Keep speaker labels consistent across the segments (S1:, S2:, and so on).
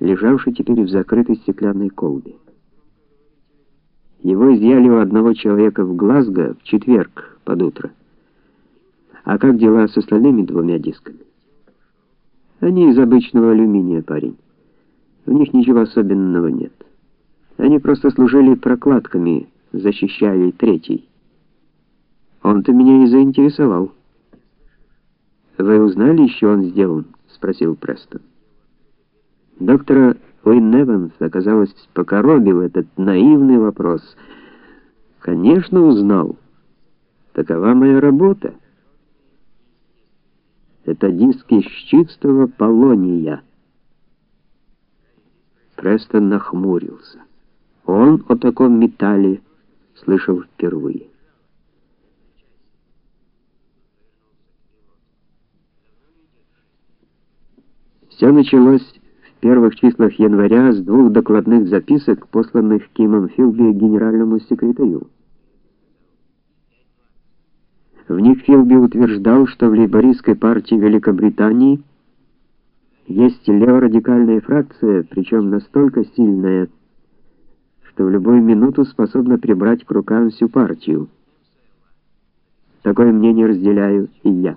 S1: лежавший теперь в закрытой стеклянной колбе. Его изъяли у одного человека в Глазго в четверг под утро. А как дела с остальными двумя дисками? Они из обычного алюминия, парень. В них ничего особенного нет. Они просто служили прокладками, защищали третий. Он-то меня и заинтересовал. Вы узнали, еще он сделан? спросил Престон. Доктора Уин Эванс, оказалось, покоробил этот наивный вопрос. Конечно, узнал. Такова моя работа. Это диск из чистого полония. Престон нахмурился. Он о таком металле слышал впервые. Все началось первых числах января с двух докладных записок, посланных Кимом Филби генеральному секретарю. В них Филби утверждал, что в лейбористской партии Великобритании есть леворадикальная фракция, причем настолько сильная, что в любую минуту способна прибрать к рукам всю партию. Такое мнение разделяю и я.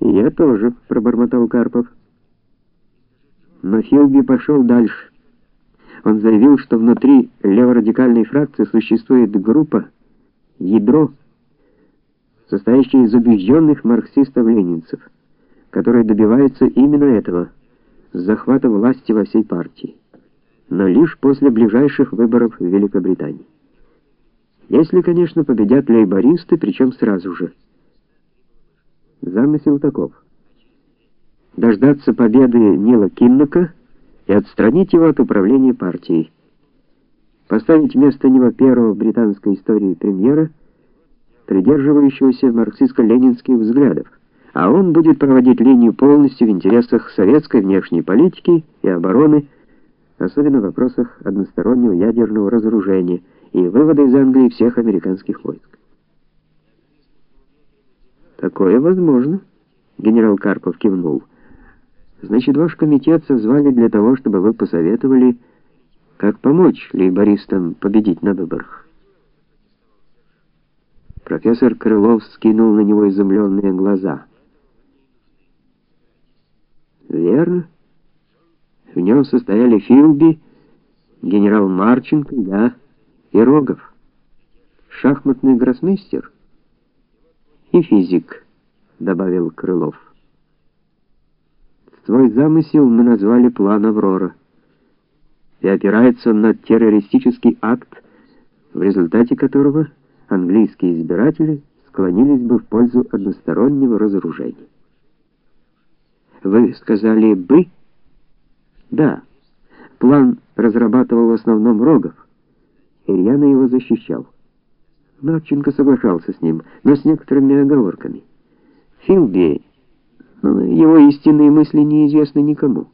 S1: «Я тоже», — пробормотал Карпов. Но Филби пошел дальше. Он заявил, что внутри леворадикальной фракции существует группа, ядро, состоящее из убежденных марксистов-ленинцев, которые добиваются именно этого захвата власти во всей партии, но лишь после ближайших выборов в Великобритании. Если, конечно, победят лейбористы, причем сразу же. Замысел таков: дождаться победы Нила Киннока и отстранить его от управления партией. Поставить вместо него первого в британской истории премьера, придерживающегося марксистско-ленинских взглядов, а он будет проводить линию полностью в интересах советской внешней политики и обороны, особенно в вопросах одностороннего ядерного разоружения и вывода из Англии всех американских войск. Такое возможно, генерал Карпов кивнул. Значит, ваш комитет созвали для того, чтобы вы посоветовали, как помочь лейбористам победить на выборах. Профессор Крылов скинул на него изумленные глаза. Верно? В нем состояли Филби, генерал Марченко, да, и Рогов. Шахматный гроссмейстер и физик, добавил Крылов. Свой замысел мы назвали план Аврора. И опирается он на террористический акт, в результате которого английские избиратели склонились бы в пользу одностороннего разоружения. Вы сказали бы? Да. План разрабатывал в основном Рогов. Ильяна его защищал. Марченко соглашался с ним, но с некоторыми оговорками. Филби, ну, его истинные мысли неизвестны никому.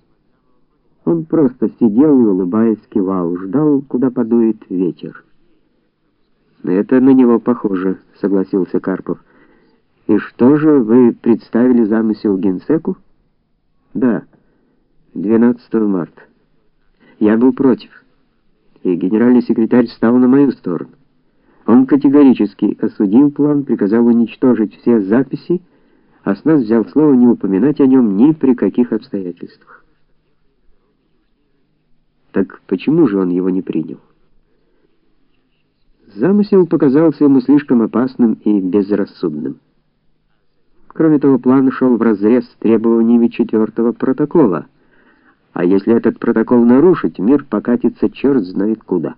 S1: Он просто сидел и, улыбаясь, кивал, ждал, куда подует ветер. «Это на него похоже», — согласился Карпов. «И что же, вы представили замысел генсеку?» «Да, 12 марта. Я был против, и генеральный секретарь стал на мою сторону. Он категорически осудил план, приказал уничтожить все записи, а с нас взял слово не упоминать о нем ни при каких обстоятельствах. Так почему же он его не принял? Замысел показался ему слишком опасным и безрассудным. Кроме того, план шел вразрез с требованиями четвертого протокола. А если этот протокол нарушить, мир покатится черт знает куда.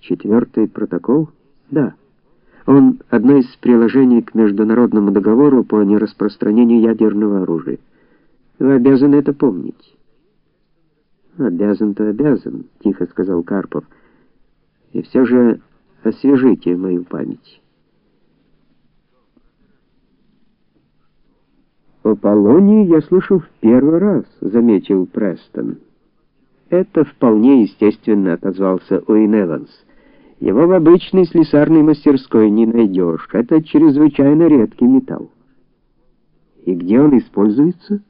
S1: Четвертый протокол? Да. Он одно из приложений к международному договору по нераспространению ядерного оружия. Вы обязаны это помнить. Обязан-то обязан, тихо сказал Карпов. И все же освежите мою память. О Полонии я слышал в первый раз, заметил Престон. Это вполне естественно, отозвался Уин Эванс. Его в обычной слесарной мастерской не найдешь. Это чрезвычайно редкий металл. И где он используется?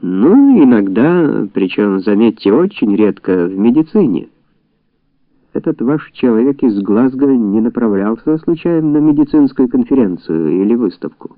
S1: Ну, иногда, причем, заметьте, очень редко в медицине. Этот ваш человек из Глазго не направлялся случайно на медицинскую конференцию или выставку?